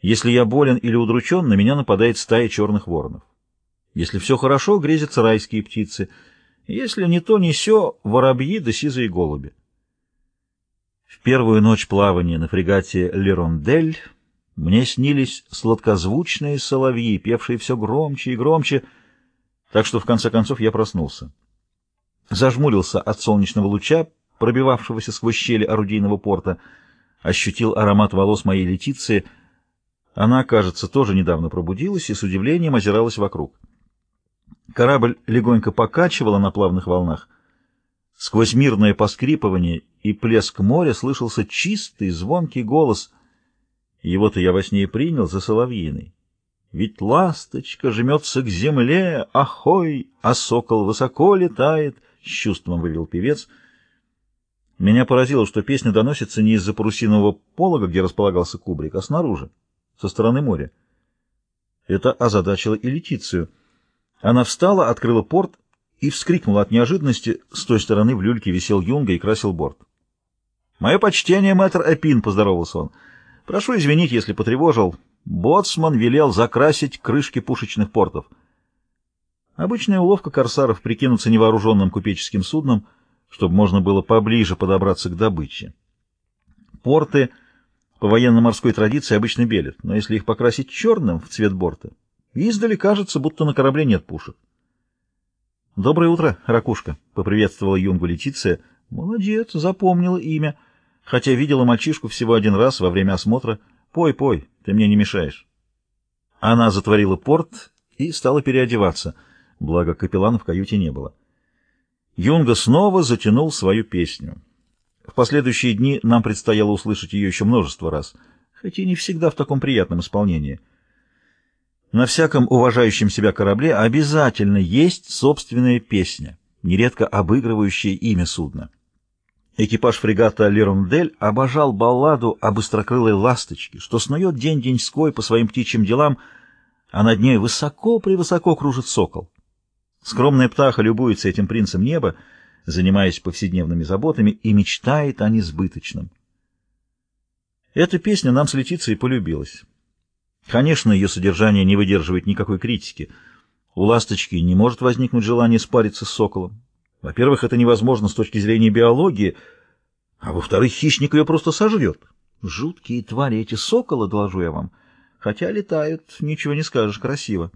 Если я болен или удручен, на меня нападает стая черных воронов. Если все хорошо, грезятся райские птицы. Если не то, не сё, воробьи да сизые голуби. В первую ночь плавания на фрегате «Лерондель» мне снились сладкозвучные соловьи, певшие все громче и громче, так что в конце концов я проснулся. Зажмурился от солнечного луча, пробивавшегося сквозь щели орудийного порта, ощутил аромат волос моей Летиции. Она, кажется, тоже недавно пробудилась и с удивлением озиралась вокруг. Корабль легонько покачивала на плавных волнах. Сквозь мирное поскрипывание и плеск моря слышался чистый, звонкий голос. Его-то я во сне и принял за соловьиный. Ведь ласточка жмется к земле, ахой, а сокол высоко летает, — с чувством вывел певец. Меня поразило, что песня доносится не из-за парусинового полога, где располагался кубрик, а снаружи, со стороны моря. Это озадачило и Летицию. Она встала, открыла порт и вскрикнула от неожиданности. С той стороны в люльке висел юнга и красил борт. «Мое почтение, мэтр Эпин», — поздоровался он. «Прошу извинить, если потревожил. Боцман велел закрасить крышки пушечных портов». Обычная уловка корсаров прикинуться невооруженным купеческим судном, чтобы можно было поближе подобраться к добыче. Порты по военно-морской традиции обычно белят, но если их покрасить черным в цвет борта, издали кажется, будто на корабле нет пушек. «Доброе утро, ракушка», — поприветствовала юнгу Летиция. «Молодец, запомнила имя» хотя видела мальчишку всего один раз во время осмотра. «Пой, пой, ты мне не мешаешь». Она затворила порт и стала переодеваться, благо капеллана в каюте не было. Юнга снова затянул свою песню. Последующие дни нам предстояло услышать ее еще множество раз, хотя не всегда в таком приятном исполнении. На всяком уважающем себя корабле обязательно есть собственная песня, нередко обыгрывающая имя судна. Экипаж фрегата «Лерондель» обожал балладу о быстрокрылой ласточке, что снует день-деньской по своим птичьим делам, а над ней высоко-превысоко кружит сокол. Скромная птаха любуется этим принцем неба, занимаясь повседневными заботами, и мечтает о несбыточном. Эта песня нам с Летицией полюбилась. Конечно, ее содержание не выдерживает никакой критики. У ласточки не может возникнуть желание спариться с соколом. Во-первых, это невозможно с точки зрения биологии, а во-вторых, хищник ее просто сожрет. Жуткие твари эти соколы, доложу я вам, хотя летают, ничего не скажешь, красиво.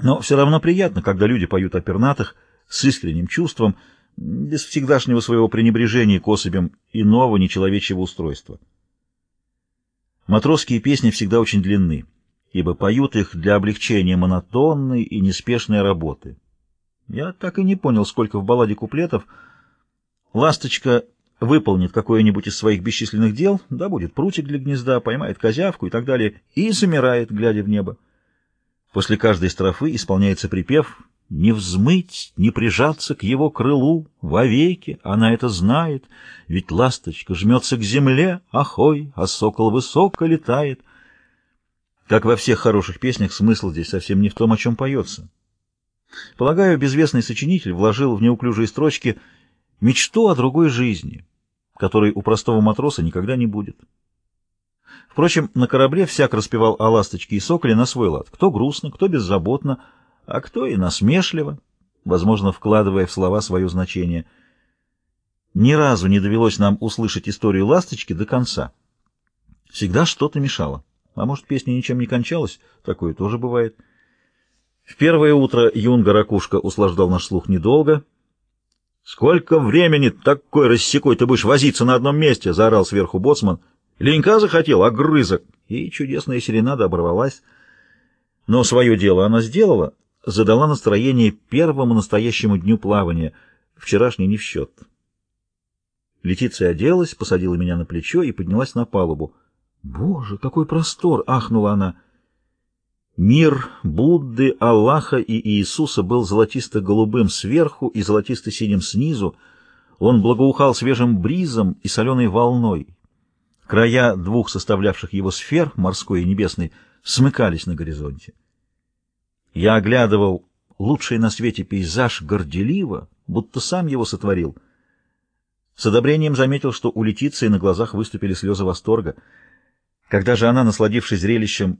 Но все равно приятно, когда люди поют о пернатых с искренним чувством, без всегдашнего своего пренебрежения к особям иного нечеловечьего устройства. Матросские песни всегда очень длинны, ибо поют их для облегчения монотонной и неспешной работы. Я так и не понял, сколько в балладе куплетов. Ласточка выполнит какое-нибудь из своих бесчисленных дел, да будет прутик для гнезда, поймает козявку и так далее, и замирает, глядя в небо. После каждой строфы исполняется припев «Не взмыть, не прижаться к его крылу вовеки, она это знает, ведь ласточка жмется к земле, ахой, а сокол высоко летает». Как во всех хороших песнях, смысл здесь совсем не в том, о чем поется. Полагаю, безвестный сочинитель вложил в неуклюжие строчки мечту о другой жизни, которой у простого матроса никогда не будет. Впрочем, на корабле всяк распевал о ласточке и соколе на свой лад, кто грустно, кто беззаботно, а кто и насмешливо, возможно, вкладывая в слова свое значение. Ни разу не довелось нам услышать историю ласточки до конца. Всегда что-то мешало. А может, песня ничем не кончалась? Такое тоже бывает. В первое утро юнга Ракушка услаждал наш слух недолго. «Сколько времени такой рассекой ты будешь возиться на одном месте?» — заорал сверху боцман. «Ленька захотел, огрызок!» И чудесная серенада оборвалась. Но свое дело она сделала, задала настроение первому настоящему дню плавания, вчерашний не в счет. Летиция оделась, посадила меня на плечо и поднялась на палубу. «Боже, какой простор!» — ахнула она — Мир Будды, Аллаха и Иисуса был золотисто-голубым сверху и золотисто-синим снизу. Он благоухал свежим бризом и соленой волной. Края двух составлявших его сфер, морской и небесной, смыкались на горизонте. Я оглядывал лучший на свете пейзаж горделиво, будто сам его сотворил. С одобрением заметил, что у Летиции на глазах выступили слезы восторга — Когда же она, насладившись зрелищем,